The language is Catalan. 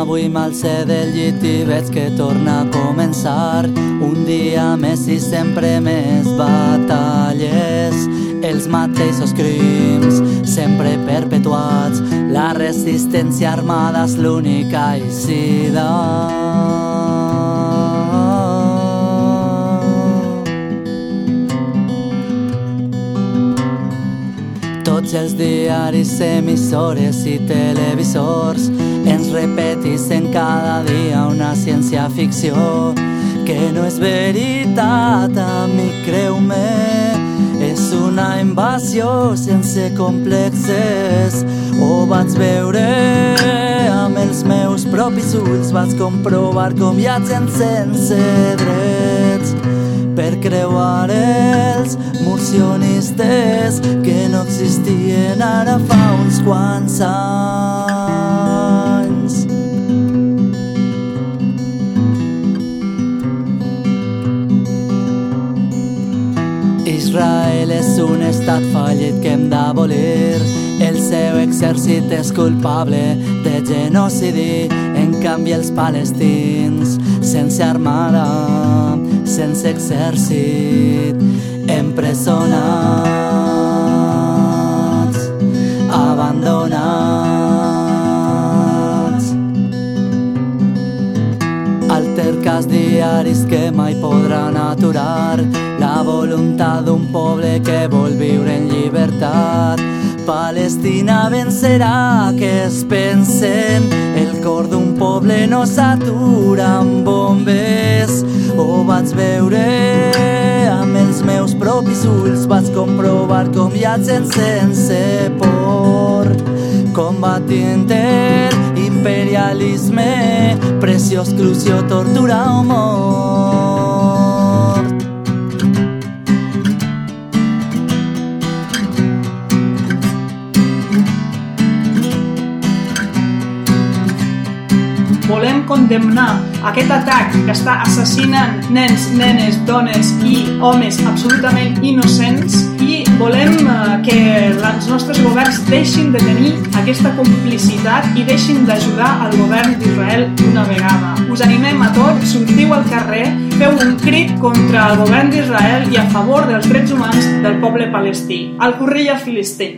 Avui m'alce del llit i veig que torna a començar. Un dia més i sempre més batalles Els mateixos crims, sempre perpetuats. La resistència armada és l'única eixida Tots els diaris, emissores i televisors ens repeteixen cada dia una ciència-ficció que no és veritat, amic, creu-me. És una invasió sense complexes. Ho vaig veure amb els meus propis ulls, vaig comprovar com hi ha gent sense drets per creuar els murcionistes que no existien ara fa uns quants anys. Israel és un estat fallit que hem d'abolir. El seu exèrcit és culpable de genocidi. En canvi, els palestins, sense armada, sense exèrcit, empresonats, abandonats. Altercats diaris que mai podran aturar la voluntat d'un poble que vol viure en llibertat. Palestina vencerà, que es pensen, d'un poble no s'atura amb bombes. Ho vaig veure amb els meus propis ulls, vaig comprovar com gent sense por. Combatint el imperialisme, pressió, exclusió, tortura o mort. Volem condemnar aquest atac que està assassinant nens, nenes, dones i homes absolutament innocents i volem eh, que els nostres governs deixin de tenir aquesta complicitat i deixin d'ajudar al govern d'Israel una vegada. Us animem a tots, sortiu al carrer, feu un crit contra el govern d'Israel i a favor dels drets humans del poble palestí. Al corrilla filistí.